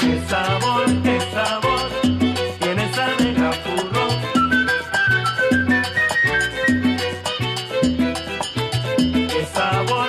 Que sabor, que sabor tiene esa negra furro. Que sabor.